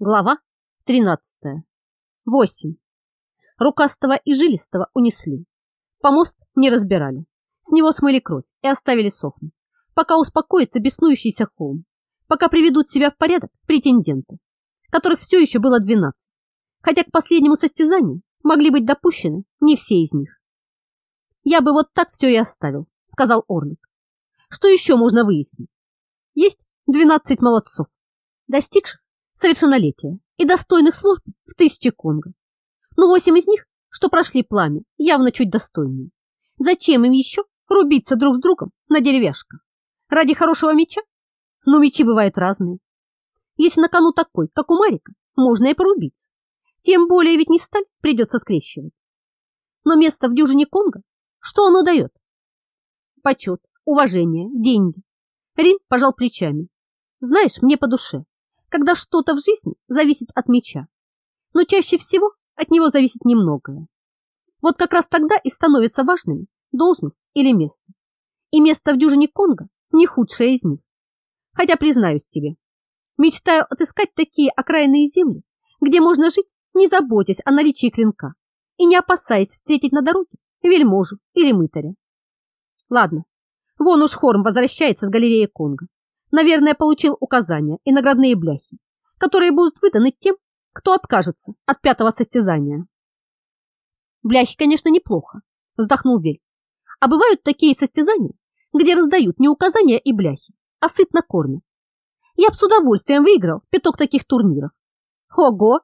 Глава 13. 8. Рукастого и жилистого унесли. Помост не разбирали. С него смыли кровь и оставили сохнуть, пока успокоится беснующийся холм, пока приведут себя в порядок претенденты, которых все еще было 12, хотя к последнему состязанию могли быть допущены не все из них. «Я бы вот так все и оставил», — сказал Орлик. «Что еще можно выяснить? Есть 12 молодцов, достигших совершеннолетия и достойных служб в тысяче Конго. Но восемь из них, что прошли пламя, явно чуть достойнее. Зачем им еще рубиться друг с другом на деревяшках? Ради хорошего меча? Но мечи бывают разные. Если на кону такой, как у Марика, можно и порубиться. Тем более ведь не сталь придется скрещивать. Но место в дюжине Конго, что оно дает? Почет, уважение, деньги. Рин пожал плечами. Знаешь, мне по душе когда что-то в жизни зависит от меча. Но чаще всего от него зависит немногое. Вот как раз тогда и становится важными должность или место. И место в дюжине Конго не худшее из них. Хотя, признаюсь тебе, мечтаю отыскать такие окраинные земли, где можно жить, не заботясь о наличии клинка и не опасаясь встретить на дороге вельможу или мытаря. Ладно, вон уж Хорм возвращается с галереи Конго. Наверное, получил указания и наградные бляхи, которые будут выданы тем, кто откажется от пятого состязания. Бляхи, конечно, неплохо, вздохнул Вель. А бывают такие состязания, где раздают не указания и бляхи, а сытно кормят. Я бы с удовольствием выиграл пяток таких турниров. Ого!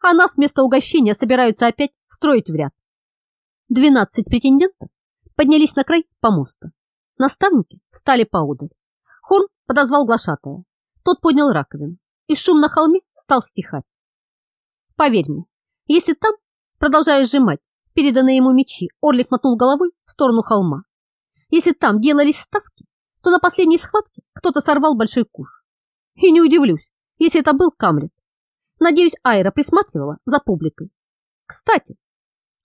А нас вместо угощения собираются опять строить в ряд. Двенадцать претендентов поднялись на край помоста. Наставники встали поодаль. Хорн подозвал глашатая. Тот поднял раковину, и шум на холме стал стихать. Поверь мне, если там, продолжая сжимать переданные ему мечи, Орлик мотнул головой в сторону холма. Если там делались ставки, то на последней схватке кто-то сорвал большой куш. И не удивлюсь, если это был Камрит. Надеюсь, Айра присматривала за публикой. Кстати,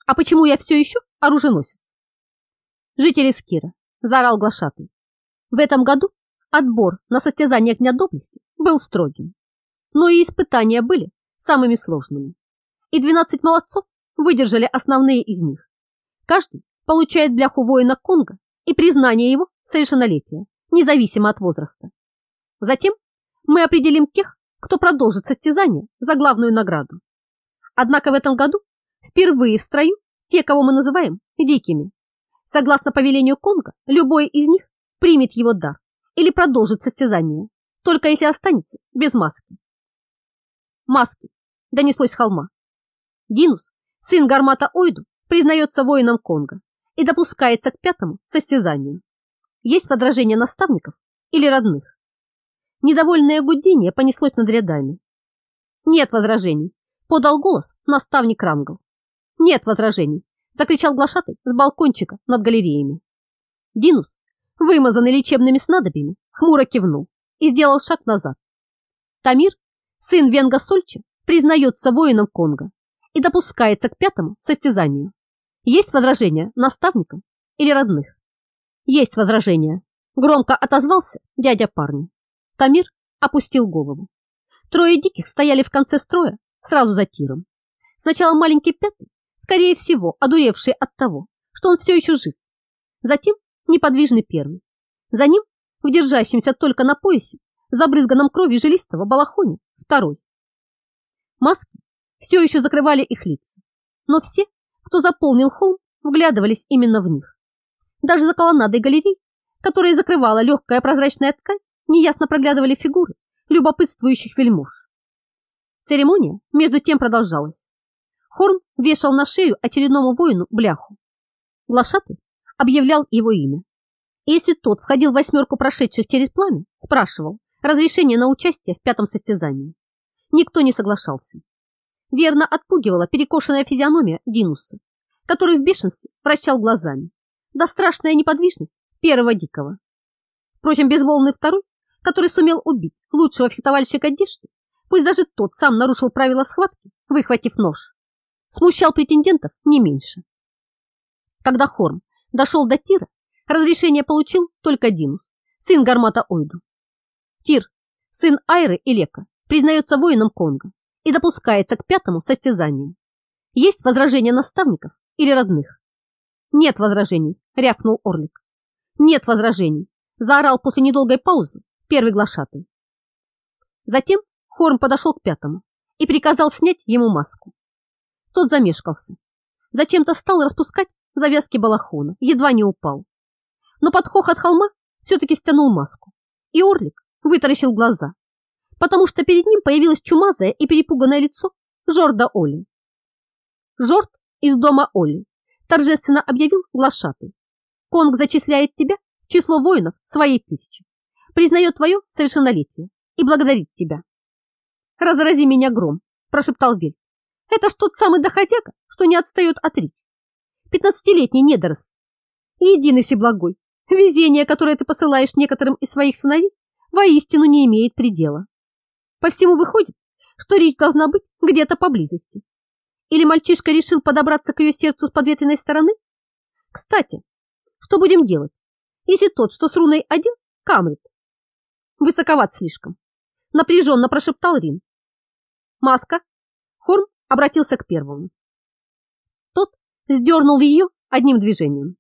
а почему я все еще оруженосец? Жители Скира, заорал глашатый. В этом году Отбор на состязание Дня доблести был строгим, но и испытания были самыми сложными. И 12 молодцов выдержали основные из них. Каждый получает бляху воина Конго и признание его совершеннолетия, независимо от возраста. Затем мы определим тех, кто продолжит состязание за главную награду. Однако в этом году впервые в строю те, кого мы называем дикими. Согласно повелению Конго, любой из них примет его дар или продолжит состязание, только если останется без маски. Маски, донеслось с холма. Динус, сын Гармата Ойду, признается воином Конга и допускается к пятому состязанию. Есть возражения наставников или родных? Недовольное гудение понеслось над рядами. Нет возражений, подал голос наставник Рангл. Нет возражений, закричал глашатый с балкончика над галереями. Динус вымазанный лечебными снадобьями, хмуро кивнул и сделал шаг назад. Тамир, сын Венга Сольча, признается воином Конга и допускается к пятому состязанию. Есть возражения наставникам или родных? Есть возражения. Громко отозвался дядя парня. Тамир опустил голову. Трое диких стояли в конце строя, сразу за тиром. Сначала маленький пятый, скорее всего, одуревший от того, что он все еще жив. Затем неподвижный первый. За ним, в держащемся только на поясе, забрызганном кровью жилистого балахоне, второй. Маски все еще закрывали их лица, но все, кто заполнил холм, вглядывались именно в них. Даже за колоннадой галерей, которая закрывала легкая прозрачная ткань, неясно проглядывали фигуры любопытствующих вельмож. Церемония между тем продолжалась. Хорн вешал на шею очередному воину бляху. Глашатый объявлял его имя. Если тот входил в восьмерку прошедших через пламя, спрашивал разрешение на участие в пятом состязании. Никто не соглашался. Верно отпугивала перекошенная физиономия Динуса, который в бешенстве вращал глазами. Да страшная неподвижность первого дикого. Впрочем, безволный второй, который сумел убить лучшего фехтовальщика Дишты, пусть даже тот сам нарушил правила схватки, выхватив нож, смущал претендентов не меньше. Когда Хорм дошел до Тира, разрешение получил только Динус, сын Гармата Ойду. Тир, сын Айры и Лека, признается воином Конга и допускается к пятому состязанию. Есть возражения наставников или родных? Нет возражений, рявкнул Орлик. Нет возражений, заорал после недолгой паузы первый глашатый. Затем Хорн подошел к пятому и приказал снять ему маску. Тот замешкался. Зачем-то стал распускать завязки балахона, едва не упал. Но под хохот холма все-таки стянул маску, и Орлик вытаращил глаза, потому что перед ним появилось чумазое и перепуганное лицо Жорда Оли. Жорд из дома Оли торжественно объявил глашатый. Конг зачисляет тебя в число воинов своей тысячи, признает твое совершеннолетие и благодарит тебя. «Разрази меня гром», – прошептал Виль. «Это ж тот самый доходяга, что не отстает от Рич. Пятнадцатилетний недорос. Единый всеблагой, везение, которое ты посылаешь некоторым из своих сыновей, воистину не имеет предела. По всему выходит, что Рич должна быть где-то поблизости. Или мальчишка решил подобраться к ее сердцу с подветренной стороны? Кстати, что будем делать, если тот, что с руной один, камрит? Высоковат слишком. Напряженно прошептал Рин. Маска. Хорм обратился к первому. Сдернул ее одним движением.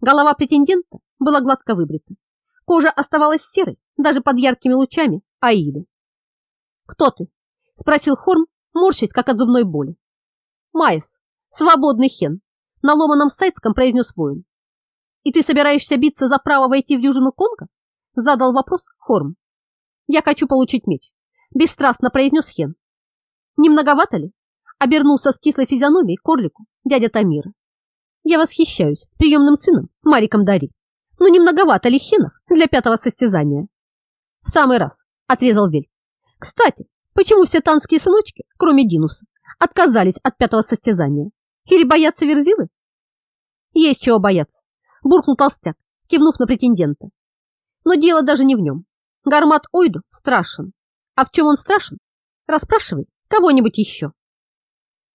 Голова претендента была гладко выбрита. Кожа оставалась серой даже под яркими лучами Аили. «Кто ты?» – спросил Хорм, морщась, как от зубной боли. «Майс, свободный хен», – на ломаном сайдском произнес воин. «И ты собираешься биться за право войти в дюжину Конга?» – задал вопрос Хорм. «Я хочу получить меч», – бесстрастно произнес Хен. «Не многовато ли?» – обернулся с кислой физиономией к орлику дядя Тамира. «Я восхищаюсь приемным сыном Мариком Дари, но не многовато ли хенов для пятого состязания?» «В самый раз», – отрезал Вель. «Кстати, почему все танские сыночки, кроме Динуса, отказались от пятого состязания. Или боятся верзилы? Есть чего бояться, буркнул толстяк, кивнув на претендента. Но дело даже не в нем. Гармат Ойду страшен. А в чем он страшен? Расспрашивай кого-нибудь еще.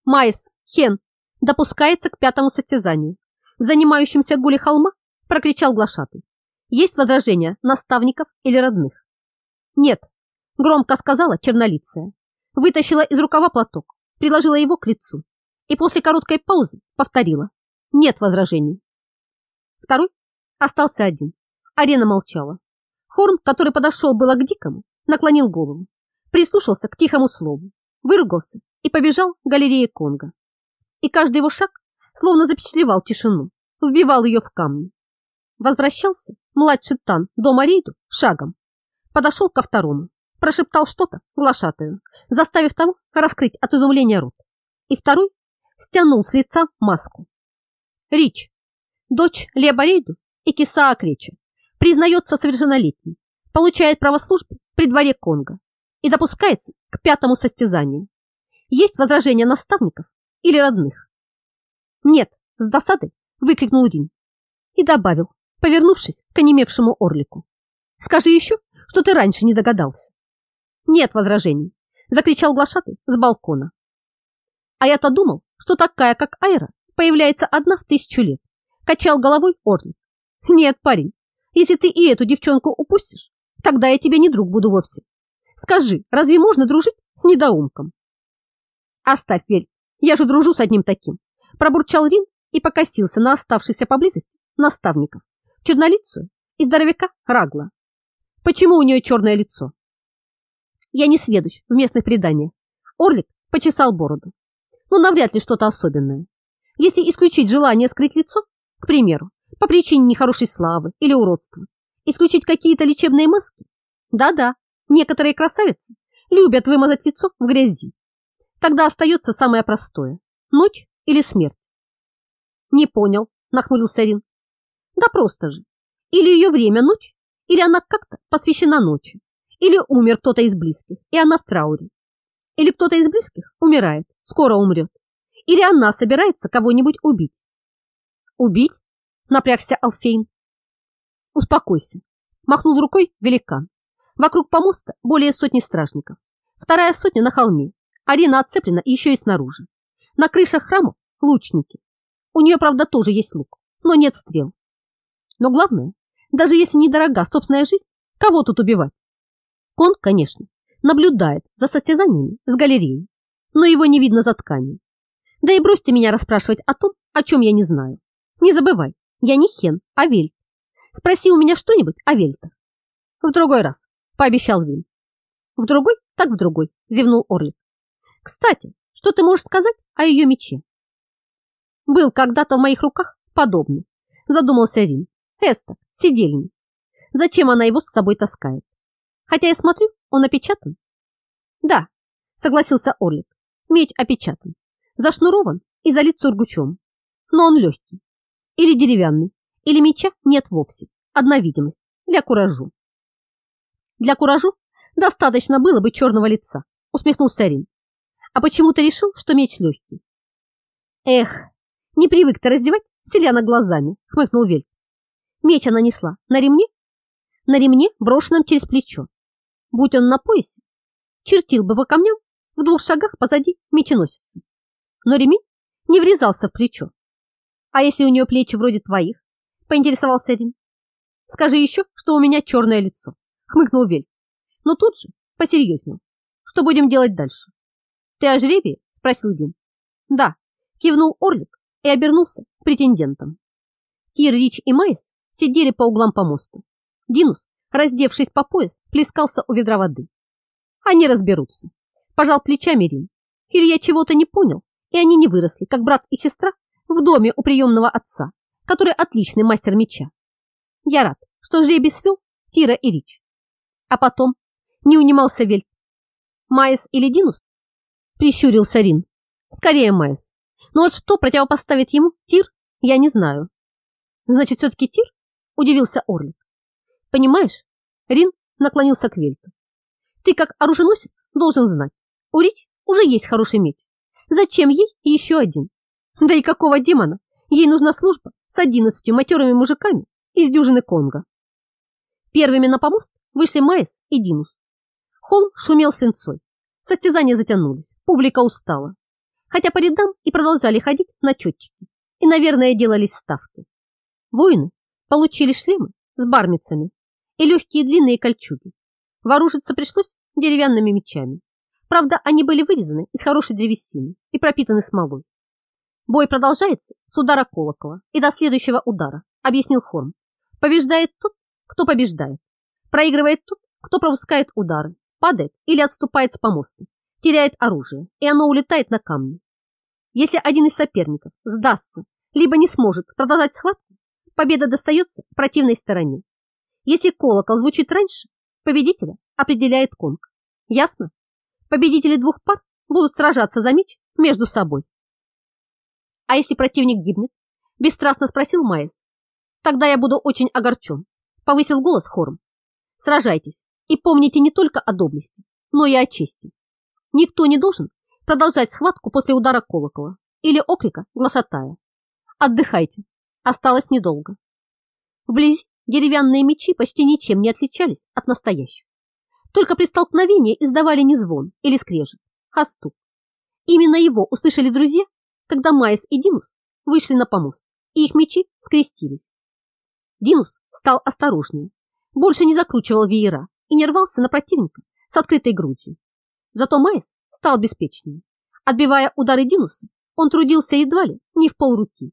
Майс, Хен, допускается к пятому состязанию. В занимающемся гуле холма прокричал глашатый. Есть возражения наставников или родных? Нет, громко сказала чернолицая. Вытащила из рукава платок, приложила его к лицу и после короткой паузы повторила. Нет возражений. Второй остался один. Арена молчала. Хорн, который подошел было к Дикому, наклонил голову, прислушался к тихому слову, выругался и побежал к галерее Конга. И каждый его шаг словно запечатлевал тишину, вбивал ее в камни. Возвращался младший Тан до Марейду шагом. Подошел ко второму, прошептал что-то глашатую, заставив того раскрыть от изумления рот. И второй стянул с лица маску. Рич, дочь Лебарейду и Киса Креча, признается совершеннолетней, получает право службы при дворе Конга и допускается к пятому состязанию. Есть возражения наставников или родных? Нет, с досадой выкрикнул Рин и добавил, повернувшись к онемевшему орлику. Скажи еще, что ты раньше не догадался. Нет возражений, закричал глашатый с балкона. А я-то думал, что такая, как Айра, появляется одна в тысячу лет. Качал головой Орлик. Нет, парень, если ты и эту девчонку упустишь, тогда я тебе не друг буду вовсе. Скажи, разве можно дружить с недоумком? Оставь, Вель, я же дружу с одним таким. Пробурчал Рин и покосился на оставшихся поблизости наставников. Чернолицую и здоровяка Рагла. Почему у нее черное лицо? Я не сведущ в местных преданиях. Орлик почесал бороду. Ну, навряд ли что-то особенное. Если исключить желание скрыть лицо, к примеру, по причине нехорошей славы или уродства, исключить какие-то лечебные маски, да-да, некоторые красавицы любят вымазать лицо в грязи. Тогда остается самое простое – ночь или смерть. Не понял, нахмурился Рин. Да просто же. Или ее время ночь, или она как-то посвящена ночи. Или умер кто-то из близких, и она в трауре. Или кто-то из близких умирает, скоро умрет. Или она собирается кого-нибудь убить. Убить? Напрягся Алфейн. Успокойся. Махнул рукой великан. Вокруг помоста более сотни стражников. Вторая сотня на холме. Арена отцеплена еще и снаружи. На крышах храма лучники. У нее, правда, тоже есть лук, но нет стрел. Но главное, даже если недорога собственная жизнь, кого тут убивать? Кон, конечно, наблюдает за состязаниями с галереей но его не видно за тканью. Да и бросьте меня расспрашивать о том, о чем я не знаю. Не забывай, я не Хен, а Вельт. Спроси у меня что-нибудь о Вельтах. В другой раз, пообещал Вин. В другой, так в другой, зевнул Орлик. Кстати, что ты можешь сказать о ее мече? Был когда-то в моих руках подобный, задумался Рин. Эста, сидельник. Зачем она его с собой таскает? Хотя я смотрю, он опечатан. Да, согласился Орлик. Меч опечатан, зашнурован и залит сургучом. Но он легкий. Или деревянный, или меча нет вовсе. Одна видимость для куражу. Для куражу достаточно было бы черного лица, усмехнулся Рин. А почему ты решил, что меч легкий? Эх, не привык ты раздевать селяна глазами, хмыкнул Вельт. Меч она несла на ремне? На ремне, брошенном через плечо. Будь он на поясе, чертил бы по камням в двух шагах позади меченосицы. Но ремень не врезался в плечо. А если у нее плечи вроде твоих? Поинтересовался Рин. Скажи еще, что у меня черное лицо, хмыкнул Вель. Но тут же посерьезнел. Что будем делать дальше? Ты о жребии? Спросил Дин. Да, кивнул Орлик и обернулся к претендентам. Кир, Рич и Майс сидели по углам помоста. Динус, раздевшись по пояс, плескался у ведра воды. Они разберутся. Пожал плечами Рин. Или я чего-то не понял, и они не выросли, как брат и сестра, в доме у приемного отца, который отличный мастер меча. Я рад, что жребий свел Тира и Рич. А потом не унимался Вельт. Майес или Динус? Прищурился Рин. Скорее Майес. Но вот что противопоставит ему Тир, я не знаю. Значит, все-таки Тир? Удивился Орлик. Понимаешь, Рин наклонился к Вельту. Ты, как оруженосец, должен знать. У Рич уже есть хороший меч. Зачем ей еще один? Да и какого демона? Ей нужна служба с одиннадцатью матерыми мужиками из дюжины Конга. Первыми на помост вышли Майс и Динус. Холм шумел с линцой. Состязания затянулись, публика устала. Хотя по рядам и продолжали ходить начетчики. И, наверное, делались ставки. Воины получили шлемы с бармицами и легкие длинные кольчуги. Вооружиться пришлось деревянными мечами. Правда, они были вырезаны из хорошей древесины и пропитаны смолой. Бой продолжается с удара колокола и до следующего удара, объяснил Хорм. Побеждает тот, кто побеждает. Проигрывает тот, кто пропускает удары, падает или отступает с помоста, теряет оружие, и оно улетает на камни. Если один из соперников сдастся, либо не сможет продолжать схватку, победа достается противной стороне. Если колокол звучит раньше, победителя определяет конг. Ясно? Победители двух пар будут сражаться за меч между собой. А если противник гибнет? Бесстрастно спросил Майес. Тогда я буду очень огорчен. Повысил голос хором. Сражайтесь и помните не только о доблести, но и о чести. Никто не должен продолжать схватку после удара колокола или оклика глашатая. Отдыхайте, осталось недолго. Вблизи деревянные мечи почти ничем не отличались от настоящих. Только при столкновении издавали не звон или скрежет, а стук. Именно его услышали друзья когда Майс и Динус вышли на помост, и их мечи скрестились. Динус стал осторожнее, больше не закручивал веера и не рвался на противника с открытой грудью. Зато Майс стал беспечнее. Отбивая удары Динуса, он трудился едва ли не в полруки.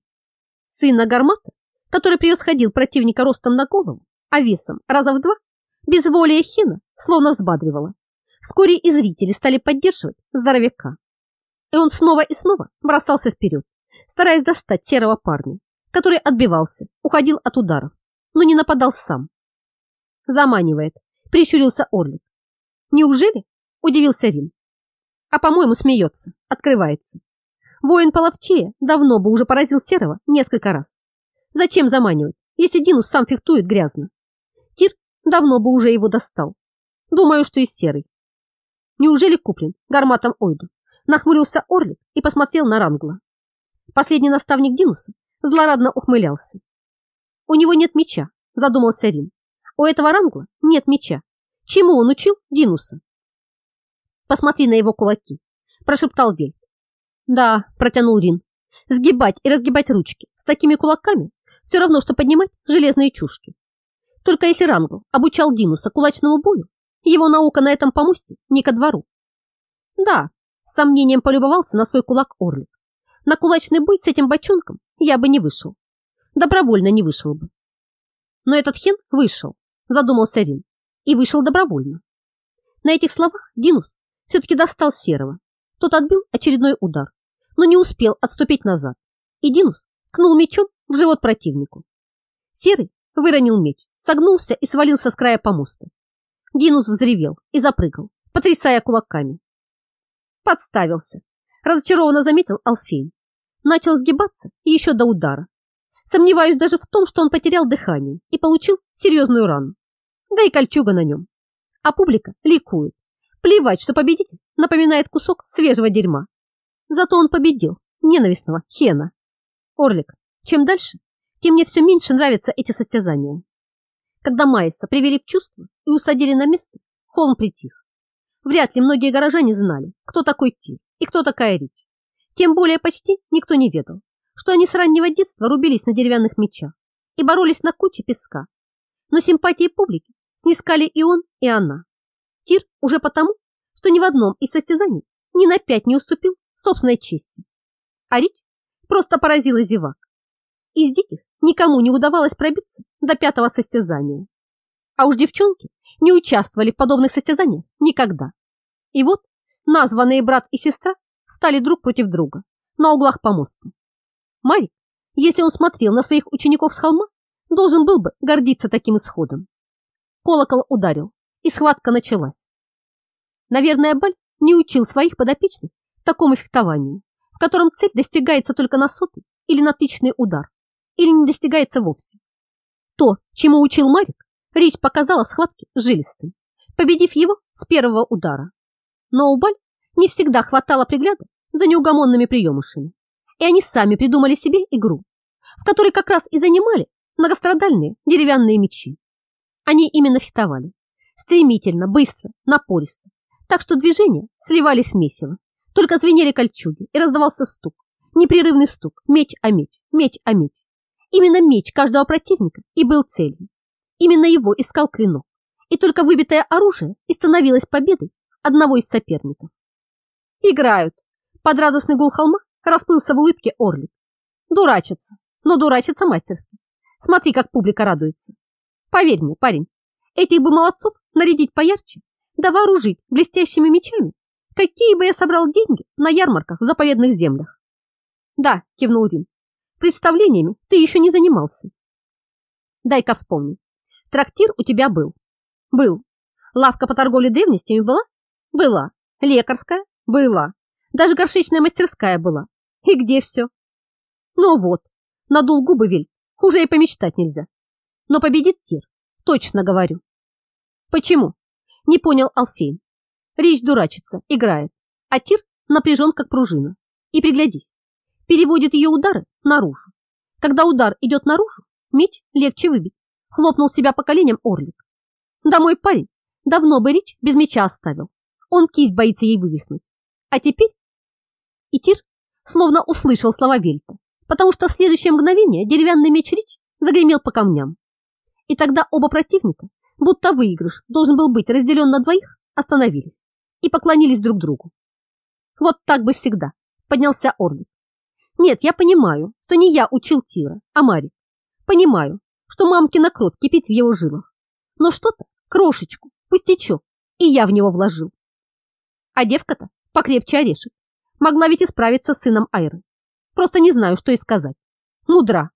Сына Гармата, который превосходил противника ростом на голову, а весом раза в два, безволие Хена словно взбадривало. Вскоре и зрители стали поддерживать здоровяка. И он снова и снова бросался вперед, стараясь достать серого парня, который отбивался, уходил от ударов, но не нападал сам. Заманивает, прищурился Орлик. Неужели? Удивился Рин. А по-моему смеется, открывается. Воин половчее давно бы уже поразил Серого несколько раз. Зачем заманивать, если Динус сам фехтует грязно? Тир давно бы уже его достал. Думаю, что и Серый. Неужели куплен гарматом Ойду? Нахмурился Орлик и посмотрел на Рангла. Последний наставник Динуса злорадно ухмылялся. У него нет меча, задумался Рин. У этого Рангла нет меча. Чему он учил Динуса? Посмотри на его кулаки, прошептал Вельт. Да, протянул Рин. Сгибать и разгибать ручки с такими кулаками все равно, что поднимать железные чушки. Только если Рангл обучал Динуса кулачному бою, его наука на этом помосте не ко двору. Да, С сомнением полюбовался на свой кулак Орлик. На кулачный бой с этим бочонком я бы не вышел. Добровольно не вышел бы. Но этот хен вышел, задумался Рин, и вышел добровольно. На этих словах Динус все-таки достал Серого. Тот отбил очередной удар, но не успел отступить назад. И Динус ткнул мечом в живот противнику. Серый выронил меч, согнулся и свалился с края помоста. Динус взревел и запрыгал, потрясая кулаками. Подставился. Разочарованно заметил Алфейн. Начал сгибаться еще до удара. Сомневаюсь даже в том, что он потерял дыхание и получил серьезную рану. Да и кольчуга на нем. А публика ликует. Плевать, что победитель напоминает кусок свежего дерьма. Зато он победил ненавистного Хена. Орлик, чем дальше, тем мне все меньше нравятся эти состязания. Когда Майса привели в чувство и усадили на место, Холм притих. Вряд ли многие горожане знали, кто такой Тир и кто такая Рич. Тем более почти никто не ведал, что они с раннего детства рубились на деревянных мечах и боролись на куче песка. Но симпатии публики снискали и он, и она. Тир уже потому, что ни в одном из состязаний ни на пять не уступил собственной чести. А Рич просто поразила зевак. Из диких никому не удавалось пробиться до пятого состязания. А уж девчонки не участвовали в подобных состязаниях никогда. И вот названные брат и сестра стали друг против друга на углах помоста. Марик, если он смотрел на своих учеников с холма, должен был бы гордиться таким исходом. Колокол ударил, и схватка началась. Наверное, Баль не учил своих подопечных такому фехтованию, в котором цель достигается только на сотый или на тысячный удар, или не достигается вовсе. То, чему учил Марик, Речь показала в схватке жилистым, победив его с первого удара. Но у Баль не всегда хватало пригляда за неугомонными приемышами, и они сами придумали себе игру, в которой как раз и занимали многострадальные деревянные мечи. Они именно фехтовали, стремительно, быстро, напористо, так что движения сливались в месиво, только звенели кольчуги и раздавался стук, непрерывный стук, меч о меч, меч о меч. Именно меч каждого противника и был целью. Именно его искал клинок, и только выбитое оружие и становилось победой одного из соперников. Играют. Под радостный гул холма расплылся в улыбке Орлик. Дурачится, но дурачится мастерски. Смотри, как публика радуется. Поверь мне, парень, этих бы молодцов нарядить поярче, да вооружить блестящими мечами, какие бы я собрал деньги на ярмарках в заповедных землях. Да, кивнул Рин, представлениями ты еще не занимался. Дай-ка вспомнить. Трактир у тебя был? Был. Лавка по торговле древностями была? Была. Лекарская? Была. Даже горшечная мастерская была. И где все? Ну вот, надул губы Вильд. Уже и помечтать нельзя. Но победит Тир. Точно говорю. Почему? Не понял Алфейн. Речь дурачится, играет. А Тир напряжен, как пружина. И приглядись. Переводит ее удары наружу. Когда удар идет наружу, меч легче выбить хлопнул себя по коленям Орлик. Да мой парень давно бы Рич без меча оставил. Он кисть боится ей вывихнуть. А теперь... И Тир словно услышал слова Вельта, потому что в следующее мгновение деревянный меч Рич загремел по камням. И тогда оба противника, будто выигрыш должен был быть разделен на двоих, остановились и поклонились друг другу. Вот так бы всегда, поднялся Орлик. Нет, я понимаю, что не я учил Тира, а Мари. Понимаю, что мамкина кровь кипит в его жилах. Но что-то, крошечку, пустячок, и я в него вложил. А девка-то покрепче орешек. Могла ведь исправиться с сыном Айры. Просто не знаю, что и сказать. Мудра.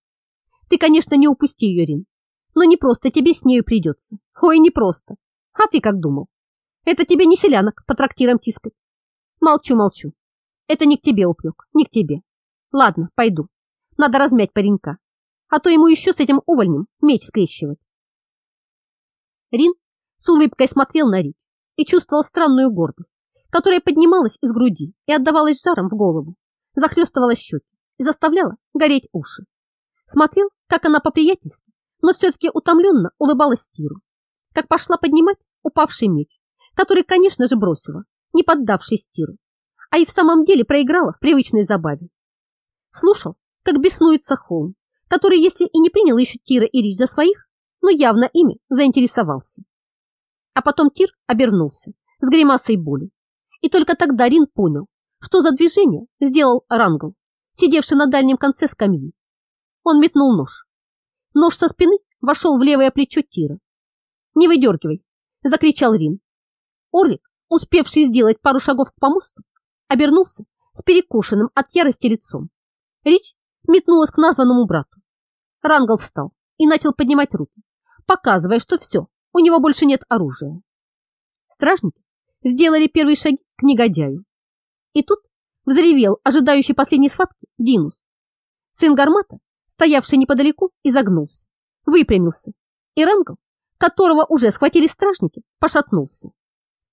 Ты, конечно, не упусти ее, Рин. Но не просто тебе с нею придется. Ой, не просто. А ты как думал? Это тебе не селянок по трактирам тискать. Молчу, молчу. Это не к тебе упрек, не к тебе. Ладно, пойду. Надо размять паренька а то ему еще с этим увольнем меч скрещивать. Рин с улыбкой смотрел на Рич и чувствовал странную гордость, которая поднималась из груди и отдавалась жаром в голову, захлестывала щеки и заставляла гореть уши. Смотрел, как она по-приятельски, но все-таки утомленно улыбалась Тиру, как пошла поднимать упавший меч, который, конечно же, бросила, не поддавшись Тиру, а и в самом деле проиграла в привычной забаве. Слушал, как беснуется холм, который, если и не принял еще Тира и Рич за своих, но явно ими заинтересовался. А потом Тир обернулся с гримасой боли. И только тогда Рин понял, что за движение сделал Рангл, сидевший на дальнем конце скамьи. Он метнул нож. Нож со спины вошел в левое плечо Тира. «Не выдергивай!» – закричал Рин. Орлик, успевший сделать пару шагов к помосту, обернулся с перекушенным от ярости лицом. Рич метнулась к названному брату. Рангл встал и начал поднимать руки, показывая, что все, у него больше нет оружия. Стражники сделали первые шаги к негодяю. И тут взревел ожидающий последней схватки Динус. Сын Гармата, стоявший неподалеку, изогнулся, выпрямился, и Рангл, которого уже схватили стражники, пошатнулся.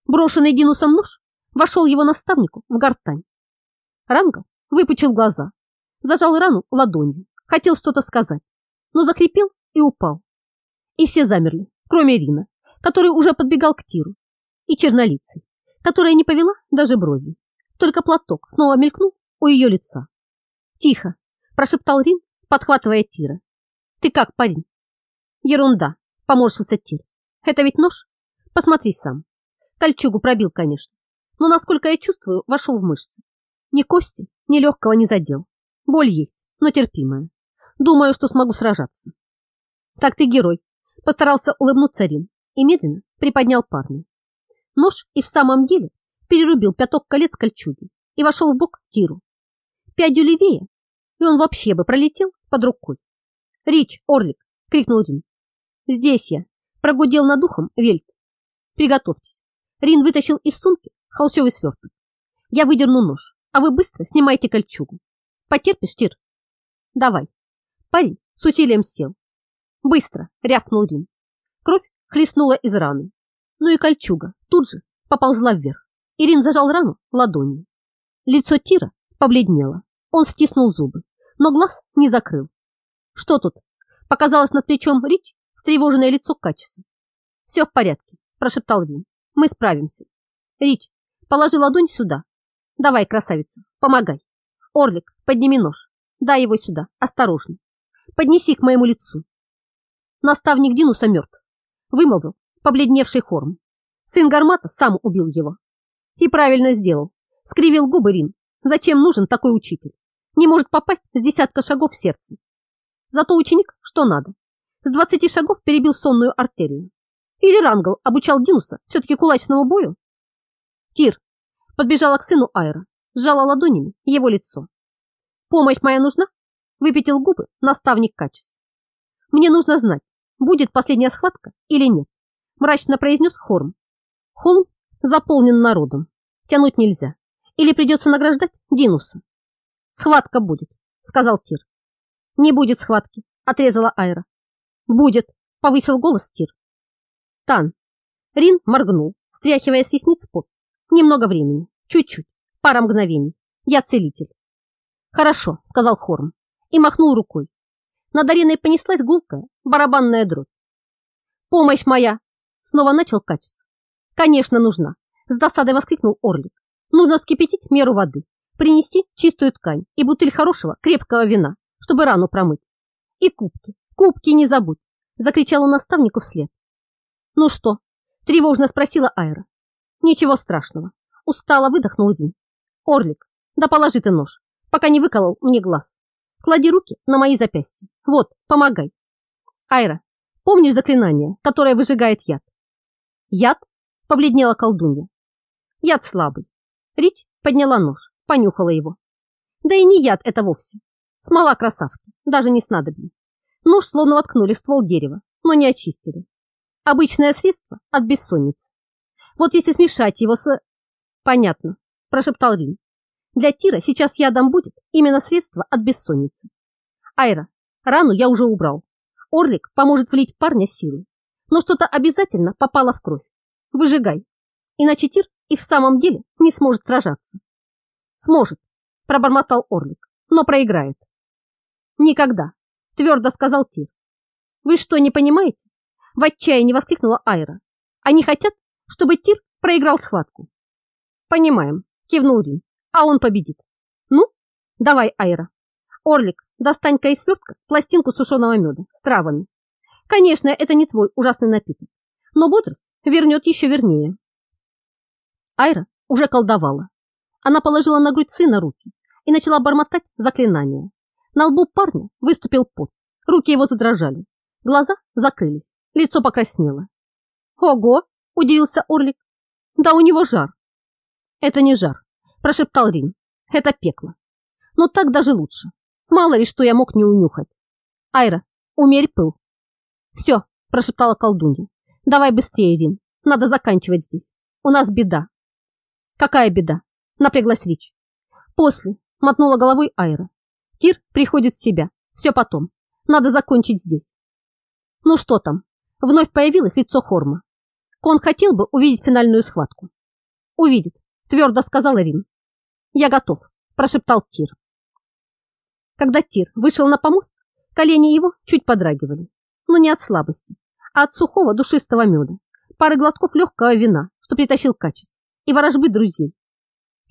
Брошенный Динусом нож вошел его наставнику в гортань. Рангл выпучил глаза, зажал рану ладонью, хотел что-то сказать, но закрепил и упал. И все замерли, кроме Рина, который уже подбегал к тиру, и чернолицей, которая не повела даже бровью. Только платок снова мелькнул у ее лица. «Тихо!» – прошептал Рин, подхватывая Тира. «Ты как, парень?» «Ерунда!» – поморщился Тир. «Это ведь нож? Посмотри сам. Кольчугу пробил, конечно, но, насколько я чувствую, вошел в мышцы. Ни кости, ни легкого не задел. Боль есть, но терпимая. Думаю, что смогу сражаться». «Так ты герой!» – постарался улыбнуться Рин и медленно приподнял парня. Нож и в самом деле перерубил пяток колец кольчуги и вошел в бок Тиру. Пядью левее, и он вообще бы пролетел под рукой. «Рич, Орлик!» — крикнул Рин. «Здесь я!» — прогудел над ухом Вельт. «Приготовьтесь!» Рин вытащил из сумки холщовый сверток. «Я выдерну нож, а вы быстро снимайте кольчугу. Потерпишь, Тир?» «Давай!» Парень с усилием сел. «Быстро!» — рявкнул Рин. Кровь хлестнула из раны. Ну и кольчуга тут же поползла вверх. Ирин зажал рану ладонью. Лицо Тира побледнело. Он стиснул зубы, но глаз не закрыл. Что тут? Показалось над плечом Рич встревоженное лицо Качеса. Все в порядке, прошептал Рин. Мы справимся. Рич, положи ладонь сюда. Давай, красавица, помогай. Орлик, подними нож. Дай его сюда, осторожно. Поднеси к моему лицу. Наставник Динуса мертв. Вымолвил побледневший Хорм. Сын Гармата сам убил его. И правильно сделал. Скривил губы Рин. Зачем нужен такой учитель? Не может попасть с десятка шагов в сердце. Зато ученик что надо. С двадцати шагов перебил сонную артерию. Или Рангл обучал Динуса все-таки кулачному бою? Тир подбежала к сыну Айра, сжала ладонями его лицо. «Помощь моя нужна?» – выпятил губы наставник Качес. «Мне нужно знать, будет последняя схватка или нет», – мрачно произнес Хорм. Холм заполнен народом. Тянуть нельзя. Или придется награждать Динуса. Схватка будет, сказал Тир. Не будет схватки, отрезала Айра. Будет, повысил голос Тир. Тан. Рин моргнул, стряхивая с ресниц пот. Немного времени, чуть-чуть, пара мгновений. Я целитель. Хорошо, сказал Хорм и махнул рукой. Над ареной понеслась гулкая барабанная дробь. «Помощь моя!» — снова начал Качес. «Конечно, нужна!» – с досадой воскликнул Орлик. «Нужно вскипятить меру воды, принести чистую ткань и бутыль хорошего крепкого вина, чтобы рану промыть. И кубки, кубки не забудь!» – закричал он наставнику вслед. «Ну что?» – тревожно спросила Айра. «Ничего страшного!» – устало выдохнул Дин. «Орлик, да положи ты нож, пока не выколол мне глаз. Клади руки на мои запястья. Вот, помогай!» «Айра, помнишь заклинание, которое выжигает яд?» «Яд?» Побледнела колдунья. Яд слабый. Рич подняла нож, понюхала его. Да и не яд это вовсе. Смола красавки, даже не снадобье. Нож словно воткнули в ствол дерева, но не очистили. Обычное средство от бессонницы. Вот если смешать его с... Понятно, прошептал Рин. Для Тира сейчас ядом будет именно средство от бессонницы. Айра, рану я уже убрал. Орлик поможет влить парня силы. Но что-то обязательно попало в кровь. Выжигай, иначе Тир и в самом деле не сможет сражаться. Сможет, пробормотал Орлик, но проиграет. Никогда, твердо сказал Тир. Вы что, не понимаете? В отчаянии воскликнула Айра. Они хотят, чтобы Тир проиграл схватку. Понимаем, кивнул Рин, а он победит. Ну, давай, Айра. Орлик, достань-ка из свертка пластинку сушеного меда с травами. Конечно, это не твой ужасный напиток, но бодрость вернет еще вернее. Айра уже колдовала. Она положила на грудь сына руки и начала бормотать заклинания. На лбу парня выступил пот, руки его задрожали, глаза закрылись, лицо покраснело. «Ого!» – удивился Орлик. «Да у него жар!» «Это не жар», – прошептал Рин. «Это пекло. Но так даже лучше. Мало ли, что я мог не унюхать. Айра, умерь пыл». «Все», – прошептала колдунья. «Давай быстрее, Рин. Надо заканчивать здесь. У нас беда». «Какая беда?» – напряглась Рич. «После», – мотнула головой Айра. «Тир приходит в себя. Все потом. Надо закончить здесь». «Ну что там?» Вновь появилось лицо Хорма. Кон хотел бы увидеть финальную схватку. «Увидит», – твердо сказал Ирин. «Я готов», – прошептал Тир. Когда Тир вышел на помост, колени его чуть подрагивали, но не от слабости, а от сухого душистого меда, пары глотков легкого вина, что притащил Качес, и ворожбы друзей.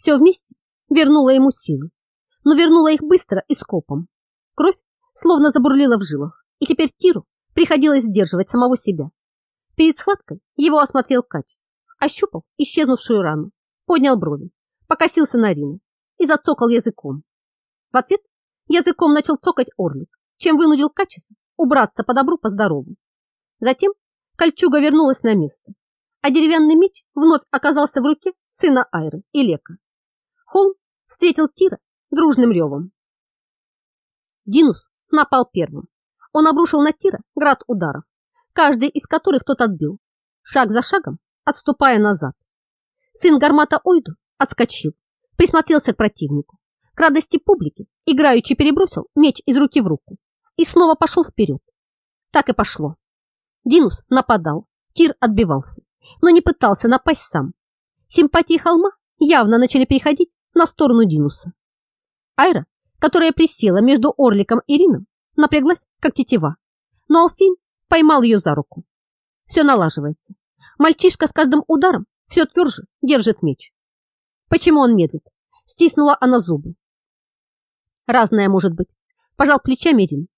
Все вместе вернуло ему силы, но вернуло их быстро и скопом. Кровь словно забурлила в жилах, и теперь Тиру приходилось сдерживать самого себя. Перед схваткой его осмотрел Качес, ощупал исчезнувшую рану, поднял брови, покосился на Рину и зацокал языком. В ответ языком начал цокать орлик, чем вынудил Качеса убраться по добру, по здорову. Затем кольчуга вернулась на место, а деревянный меч вновь оказался в руке сына Айры и Лека. Холм встретил Тира дружным ревом. Динус напал первым. Он обрушил на Тира град ударов, каждый из которых тот отбил, шаг за шагом отступая назад. Сын Гармата Ойду отскочил, присмотрелся к противнику. К радости публики играючи перебросил меч из руки в руку и снова пошел вперед. Так и пошло. Динус нападал, Тир отбивался, но не пытался напасть сам. Симпатии холма явно начали переходить на сторону Динуса. Айра, которая присела между Орликом и Рином, напряглась, как тетива. Но Алфин поймал ее за руку. Все налаживается. Мальчишка с каждым ударом все тверже держит меч. Почему он медлит? Стиснула она зубы. Разное может быть. Пожал плечами Рин.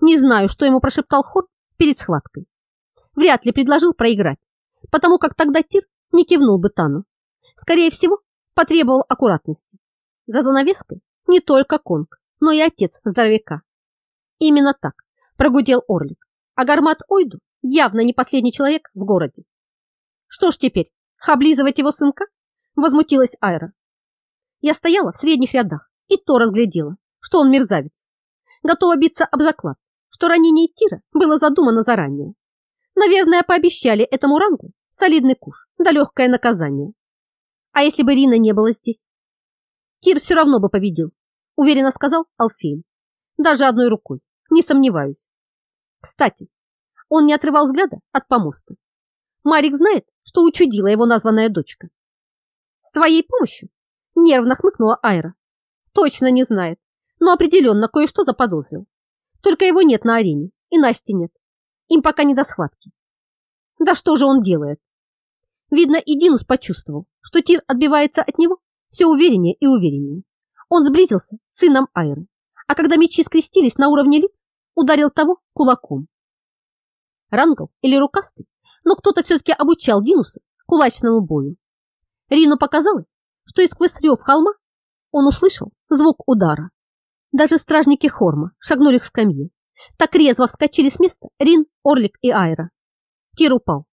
Не знаю, что ему прошептал Хор перед схваткой. Вряд ли предложил проиграть, потому как тогда Тир не кивнул бы Тану. Скорее всего, потребовал аккуратности. За занавеской не только Конг, но и отец здоровяка. Именно так прогудел Орлик, а Гармат Ойду явно не последний человек в городе. Что ж теперь, облизывать его сынка? Возмутилась Айра. Я стояла в средних рядах и то разглядела, что он мерзавец. Готова биться об заклад, что ранение Тира было задумано заранее. Наверное, пообещали этому рангу солидный куш да легкое наказание. А если бы Рина не было здесь? Тир все равно бы победил, уверенно сказал Алфейн. Даже одной рукой не сомневаюсь. Кстати, он не отрывал взгляда от помоста. Марик знает, что учудила его названная дочка. С твоей помощью? Нервно хмыкнула Айра. Точно не знает, но определенно кое-что заподозрил. Только его нет на арене, и Насти нет. Им пока не до схватки. Да что же он делает? Видно, и Динус почувствовал, что Тир отбивается от него все увереннее и увереннее. Он сблизился с сыном Айры а когда мечи скрестились на уровне лиц, ударил того кулаком. Рангл или рукастый, но кто-то все-таки обучал Динуса кулачному бою. Рину показалось, что и сквозь рев холма он услышал звук удара. Даже стражники Хорма шагнули к скамье. Так резво вскочили с места Рин, Орлик и Айра. Тир упал.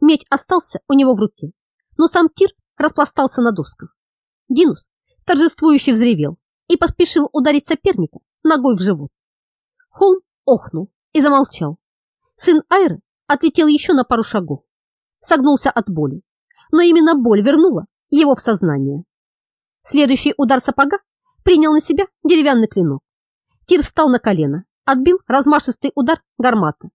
Меч остался у него в руке, но сам Тир распластался на досках. Динус торжествующе взревел и поспешил ударить соперника ногой в живот. Холм охнул и замолчал. Сын Айры отлетел еще на пару шагов, согнулся от боли, но именно боль вернула его в сознание. Следующий удар сапога принял на себя деревянный клинок. Тир встал на колено, отбил размашистый удар гармата,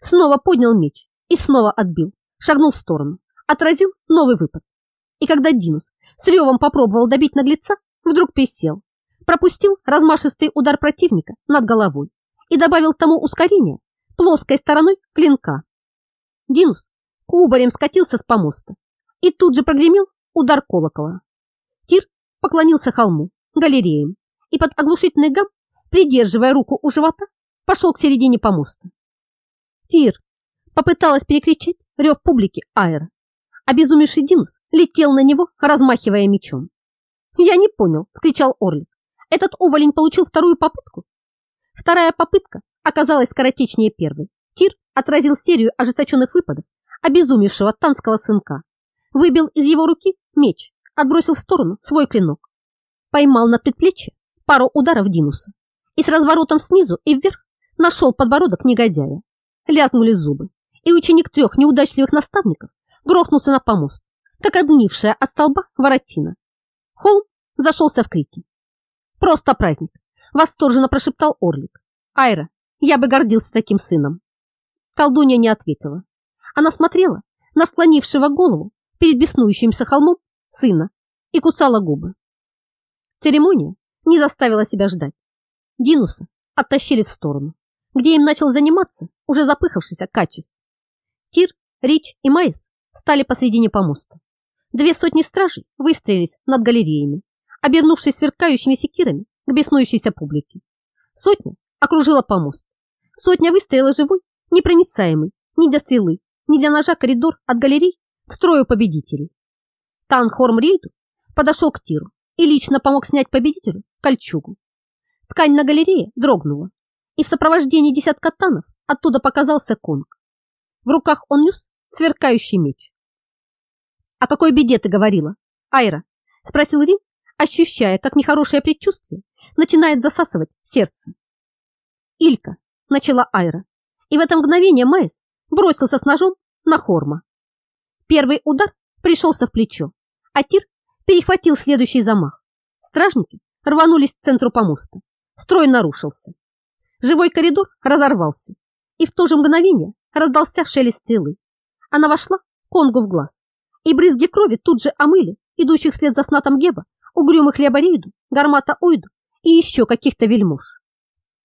снова поднял меч и снова отбил, шагнул в сторону, отразил новый выпад. И когда Динус с ревом попробовал добить наглеца, вдруг присел, пропустил размашистый удар противника над головой и добавил тому ускорение плоской стороной клинка. Динус кубарем скатился с помоста и тут же прогремел удар колокола. Тир поклонился холму, галереям и под оглушительный гам, придерживая руку у живота, пошел к середине помоста. Тир попыталась перекричать рев публики Айра. Обезумевший Динус летел на него, размахивая мечом. Я не понял, скричал Орлик. Этот уволень получил вторую попытку? Вторая попытка оказалась скоротечнее первой. Тир отразил серию ожесточенных выпадов обезумевшего танского сынка, выбил из его руки меч, отбросил в сторону свой клинок, поймал на предплечье пару ударов Динуса и с разворотом снизу и вверх нашел подбородок негодяя. Лязгнули зубы, и ученик трех неудачливых наставников грохнулся на помост, как огнившая от столба воротина. Холм зашелся в крики. «Просто праздник!» — восторженно прошептал Орлик. «Айра, я бы гордился таким сыном!» Колдунья не ответила. Она смотрела на склонившего голову перед беснующимся холмом сына и кусала губы. Церемония не заставила себя ждать. Динуса оттащили в сторону, где им начал заниматься уже запыхавшийся Качис. Тир, Рич и Майс стали посредине помоста. Две сотни стражей выстроились над галереями, обернувшись сверкающими секирами к беснующейся публике. Сотня окружила помост. Сотня выстояла живой, непроницаемый ни для стрелы, ни для ножа коридор от галерей к строю победителей. Тан Хорм Рейду подошел к тиру и лично помог снять победителю кольчугу. Ткань на галерее дрогнула, и в сопровождении десятка танов оттуда показался конг. В руках он нес сверкающий меч. «О какой беде ты говорила, Айра?» – спросил Рин, ощущая, как нехорошее предчувствие начинает засасывать сердце. «Илька», – начала Айра, и в это мгновение Майс бросился с ножом на Хорма. Первый удар пришелся в плечо, а Тир перехватил следующий замах. Стражники рванулись к центру помоста. Строй нарушился. Живой коридор разорвался, и в то же мгновение раздался шелест стрелы. Она вошла Конгу в глаз, и брызги крови тут же омыли идущих вслед за снатом Геба, угрюмых Лебарейду, Гармата Ойду и еще каких-то вельмож.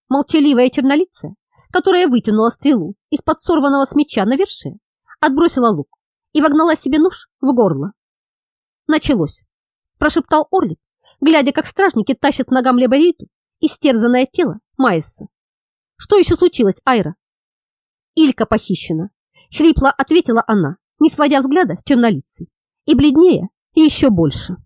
Молчаливая чернолицая, которая вытянула стрелу из-под сорванного с меча на верше, отбросила лук и вогнала себе нож в горло. Началось, прошептал Орлик, глядя, как стражники тащат ногам Лебариту истерзанное тело Майса. Что еще случилось, Айра? Илька похищена, хрипло ответила она, не сводя взгляда с чернолицей, и бледнее еще больше.